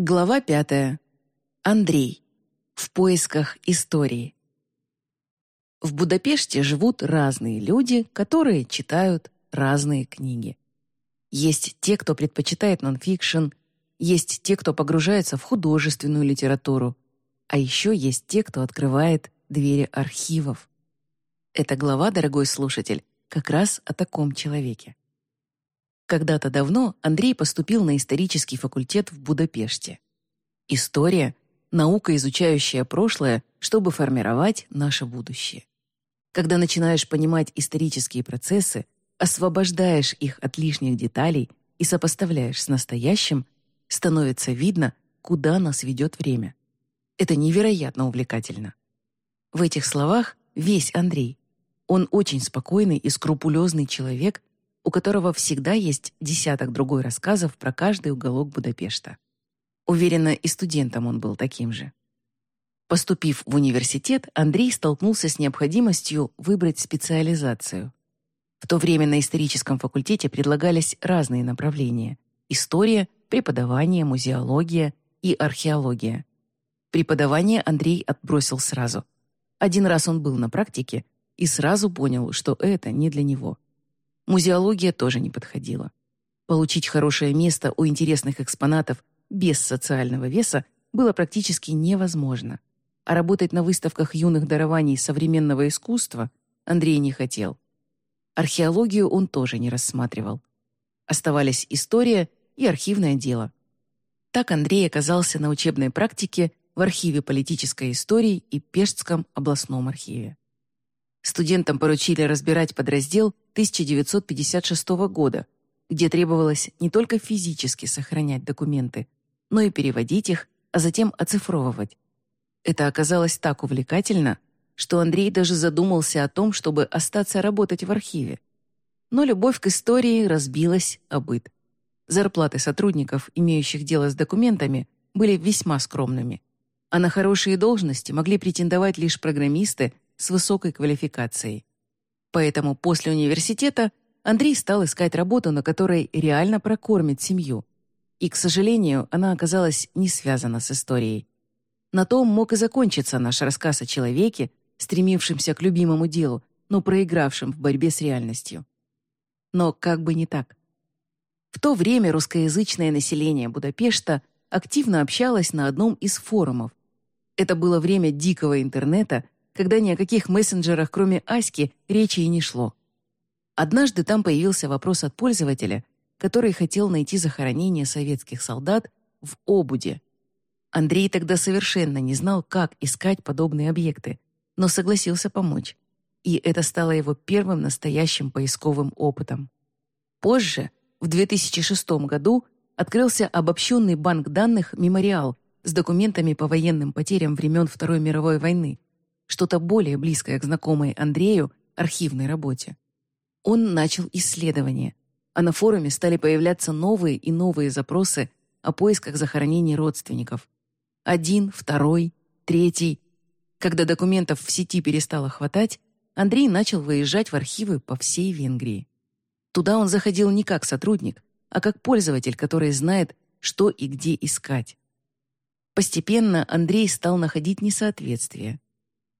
Глава пятая. Андрей. В поисках истории. В Будапеште живут разные люди, которые читают разные книги. Есть те, кто предпочитает нонфикшн, есть те, кто погружается в художественную литературу, а еще есть те, кто открывает двери архивов. Эта глава, дорогой слушатель, как раз о таком человеке. Когда-то давно Андрей поступил на исторический факультет в Будапеште. История — наука, изучающая прошлое, чтобы формировать наше будущее. Когда начинаешь понимать исторические процессы, освобождаешь их от лишних деталей и сопоставляешь с настоящим, становится видно, куда нас ведет время. Это невероятно увлекательно. В этих словах весь Андрей. Он очень спокойный и скрупулезный человек, у которого всегда есть десяток другой рассказов про каждый уголок Будапешта. Уверена, и студентом он был таким же. Поступив в университет, Андрей столкнулся с необходимостью выбрать специализацию. В то время на историческом факультете предлагались разные направления – история, преподавание, музеология и археология. Преподавание Андрей отбросил сразу. Один раз он был на практике и сразу понял, что это не для него. Музеология тоже не подходила. Получить хорошее место у интересных экспонатов без социального веса было практически невозможно. А работать на выставках юных дарований современного искусства Андрей не хотел. Археологию он тоже не рассматривал. Оставались история и архивное дело. Так Андрей оказался на учебной практике в архиве политической истории и Пештском областном архиве. Студентам поручили разбирать подраздел 1956 года, где требовалось не только физически сохранять документы, но и переводить их, а затем оцифровывать. Это оказалось так увлекательно, что Андрей даже задумался о том, чтобы остаться работать в архиве. Но любовь к истории разбилась о быт. Зарплаты сотрудников, имеющих дело с документами, были весьма скромными, а на хорошие должности могли претендовать лишь программисты с высокой квалификацией. Поэтому после университета Андрей стал искать работу, на которой реально прокормит семью. И, к сожалению, она оказалась не связана с историей. На том мог и закончиться наш рассказ о человеке, стремившемся к любимому делу, но проигравшем в борьбе с реальностью. Но как бы не так. В то время русскоязычное население Будапешта активно общалось на одном из форумов. Это было время дикого интернета, когда ни о каких мессенджерах, кроме Аськи, речи и не шло. Однажды там появился вопрос от пользователя, который хотел найти захоронение советских солдат в Обуде. Андрей тогда совершенно не знал, как искать подобные объекты, но согласился помочь. И это стало его первым настоящим поисковым опытом. Позже, в 2006 году, открылся обобщенный банк данных «Мемориал» с документами по военным потерям времен Второй мировой войны, что-то более близкое к знакомой Андрею архивной работе. Он начал исследование, а на форуме стали появляться новые и новые запросы о поисках захоронений родственников. Один, второй, третий. Когда документов в сети перестало хватать, Андрей начал выезжать в архивы по всей Венгрии. Туда он заходил не как сотрудник, а как пользователь, который знает, что и где искать. Постепенно Андрей стал находить несоответствия.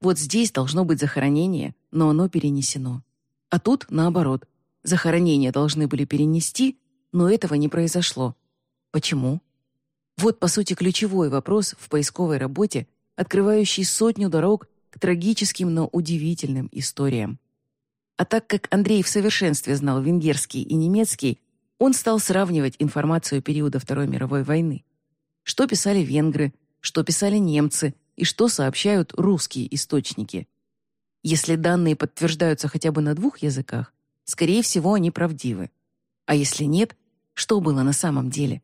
Вот здесь должно быть захоронение, но оно перенесено. А тут наоборот. Захоронения должны были перенести, но этого не произошло. Почему? Вот, по сути, ключевой вопрос в поисковой работе, открывающий сотню дорог к трагическим, но удивительным историям. А так как Андрей в совершенстве знал венгерский и немецкий, он стал сравнивать информацию периода Второй мировой войны. Что писали венгры, что писали немцы – и что сообщают русские источники. Если данные подтверждаются хотя бы на двух языках, скорее всего, они правдивы. А если нет, что было на самом деле?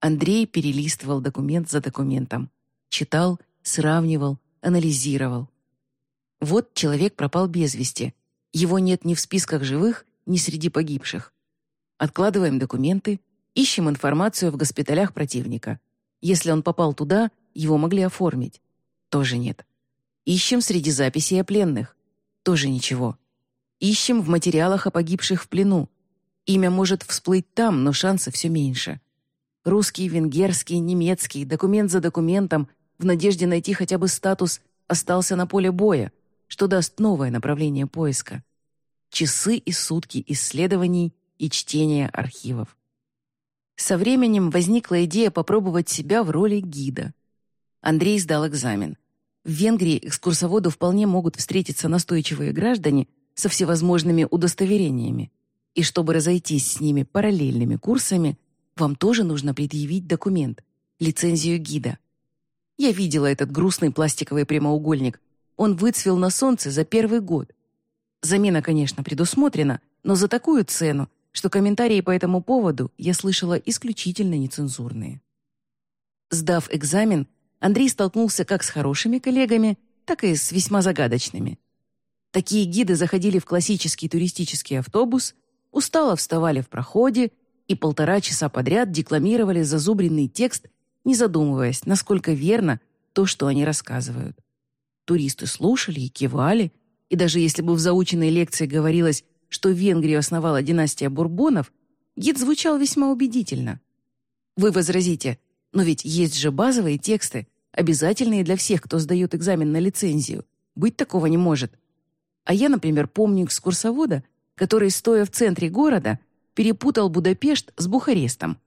Андрей перелистывал документ за документом, читал, сравнивал, анализировал. Вот человек пропал без вести. Его нет ни в списках живых, ни среди погибших. Откладываем документы, ищем информацию в госпиталях противника. Если он попал туда, его могли оформить. Тоже нет. Ищем среди записей о пленных. Тоже ничего. Ищем в материалах о погибших в плену. Имя может всплыть там, но шансы все меньше. Русский, венгерский, немецкий, документ за документом, в надежде найти хотя бы статус, остался на поле боя, что даст новое направление поиска. Часы и сутки исследований и чтения архивов. Со временем возникла идея попробовать себя в роли гида. Андрей сдал экзамен. В Венгрии экскурсоводу вполне могут встретиться настойчивые граждане со всевозможными удостоверениями. И чтобы разойтись с ними параллельными курсами, вам тоже нужно предъявить документ, лицензию гида. Я видела этот грустный пластиковый прямоугольник. Он выцвел на солнце за первый год. Замена, конечно, предусмотрена, но за такую цену, что комментарии по этому поводу я слышала исключительно нецензурные. Сдав экзамен, Андрей столкнулся как с хорошими коллегами, так и с весьма загадочными. Такие гиды заходили в классический туристический автобус, устало вставали в проходе и полтора часа подряд декламировали зазубренный текст, не задумываясь, насколько верно то, что они рассказывают. Туристы слушали и кивали, и даже если бы в заученной лекции говорилось что Венгрию основала династия Бурбонов, гид звучал весьма убедительно. Вы возразите, но ведь есть же базовые тексты, обязательные для всех, кто сдает экзамен на лицензию. Быть такого не может. А я, например, помню экскурсовода, который, стоя в центре города, перепутал Будапешт с Бухарестом.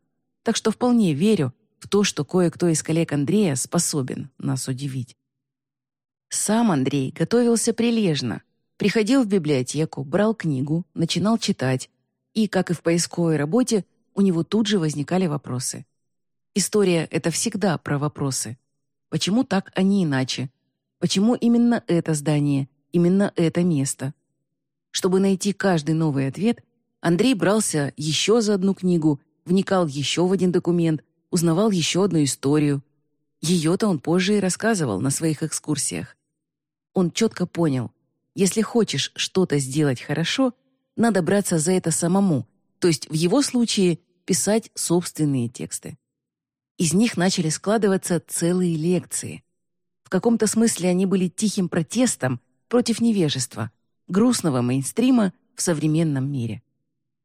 Так что вполне верю в то, что кое-кто из коллег Андрея способен нас удивить. Сам Андрей готовился прилежно — Приходил в библиотеку, брал книгу, начинал читать, и, как и в поисковой работе, у него тут же возникали вопросы. История — это всегда про вопросы. Почему так, а не иначе? Почему именно это здание, именно это место? Чтобы найти каждый новый ответ, Андрей брался еще за одну книгу, вникал еще в один документ, узнавал еще одну историю. Ее-то он позже и рассказывал на своих экскурсиях. Он четко понял, если хочешь что-то сделать хорошо, надо браться за это самому, то есть в его случае писать собственные тексты. Из них начали складываться целые лекции. В каком-то смысле они были тихим протестом против невежества, грустного мейнстрима в современном мире.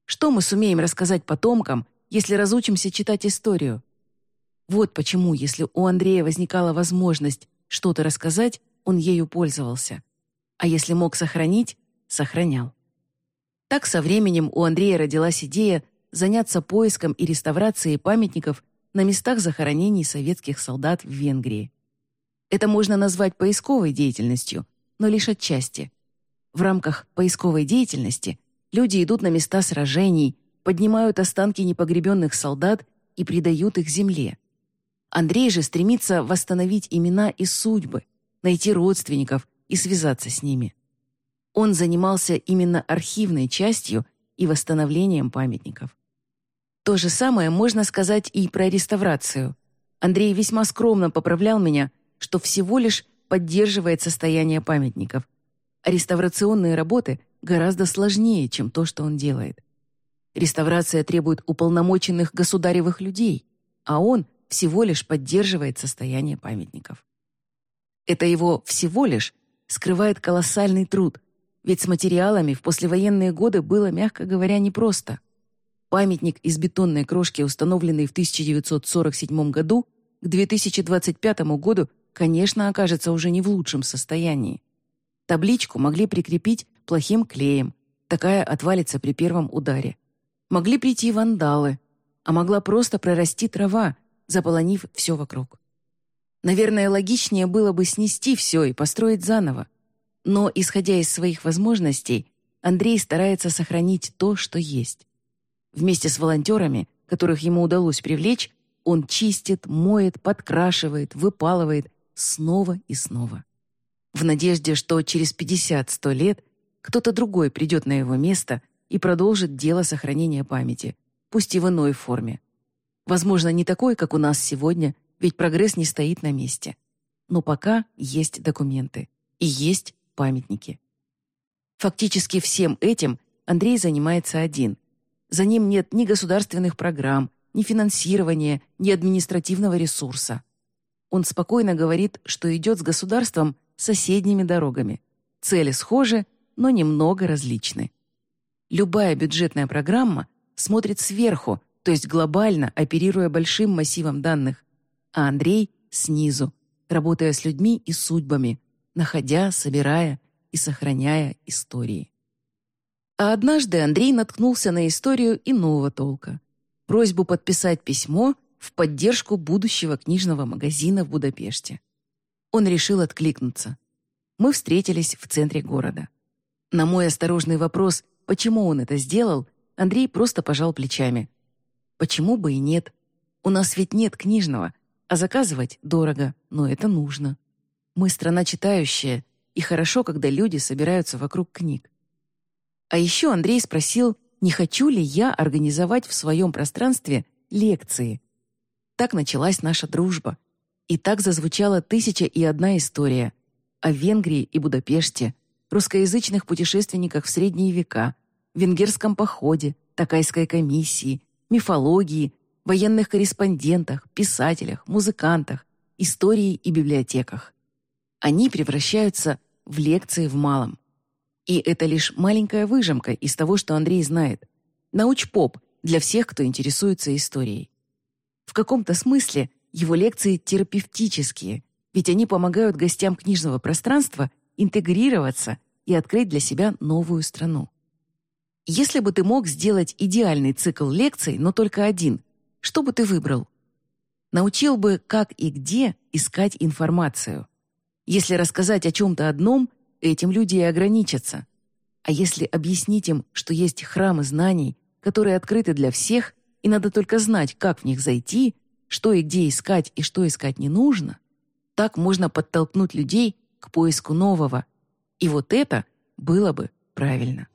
Что мы сумеем рассказать потомкам, если разучимся читать историю? Вот почему, если у Андрея возникала возможность что-то рассказать, он ею пользовался а если мог сохранить, сохранял. Так со временем у Андрея родилась идея заняться поиском и реставрацией памятников на местах захоронений советских солдат в Венгрии. Это можно назвать поисковой деятельностью, но лишь отчасти. В рамках поисковой деятельности люди идут на места сражений, поднимают останки непогребенных солдат и придают их земле. Андрей же стремится восстановить имена и судьбы, найти родственников, и связаться с ними. Он занимался именно архивной частью и восстановлением памятников. То же самое можно сказать и про реставрацию. Андрей весьма скромно поправлял меня, что всего лишь поддерживает состояние памятников. А реставрационные работы гораздо сложнее, чем то, что он делает. Реставрация требует уполномоченных государевых людей, а он всего лишь поддерживает состояние памятников. Это его «всего лишь» скрывает колоссальный труд, ведь с материалами в послевоенные годы было, мягко говоря, непросто. Памятник из бетонной крошки, установленный в 1947 году, к 2025 году, конечно, окажется уже не в лучшем состоянии. Табличку могли прикрепить плохим клеем, такая отвалится при первом ударе. Могли прийти вандалы, а могла просто прорасти трава, заполонив все вокруг. Наверное, логичнее было бы снести все и построить заново. Но, исходя из своих возможностей, Андрей старается сохранить то, что есть. Вместе с волонтерами, которых ему удалось привлечь, он чистит, моет, подкрашивает, выпалывает снова и снова. В надежде, что через 50-100 лет кто-то другой придет на его место и продолжит дело сохранения памяти, пусть и в иной форме. Возможно, не такой, как у нас сегодня – ведь прогресс не стоит на месте. Но пока есть документы и есть памятники. Фактически всем этим Андрей занимается один. За ним нет ни государственных программ, ни финансирования, ни административного ресурса. Он спокойно говорит, что идет с государством соседними дорогами. Цели схожи, но немного различны. Любая бюджетная программа смотрит сверху, то есть глобально оперируя большим массивом данных, а Андрей — снизу, работая с людьми и судьбами, находя, собирая и сохраняя истории. А однажды Андрей наткнулся на историю иного толка. Просьбу подписать письмо в поддержку будущего книжного магазина в Будапеште. Он решил откликнуться. Мы встретились в центре города. На мой осторожный вопрос, почему он это сделал, Андрей просто пожал плечами. Почему бы и нет? У нас ведь нет книжного, а заказывать дорого, но это нужно. Мы страна читающая, и хорошо, когда люди собираются вокруг книг. А еще Андрей спросил, не хочу ли я организовать в своем пространстве лекции. Так началась наша дружба. И так зазвучала тысяча и одна история о Венгрии и Будапеште, русскоязычных путешественниках в средние века, венгерском походе, Такайской комиссии, мифологии, военных корреспондентах, писателях, музыкантах, истории и библиотеках. Они превращаются в лекции в малом. И это лишь маленькая выжимка из того, что Андрей знает. Науч-поп для всех, кто интересуется историей. В каком-то смысле его лекции терапевтические, ведь они помогают гостям книжного пространства интегрироваться и открыть для себя новую страну. Если бы ты мог сделать идеальный цикл лекций, но только один, что бы ты выбрал? Научил бы, как и где искать информацию – если рассказать о чем-то одном, этим люди и ограничатся. А если объяснить им, что есть храмы знаний, которые открыты для всех, и надо только знать, как в них зайти, что и где искать и что искать не нужно, так можно подтолкнуть людей к поиску нового. И вот это было бы правильно.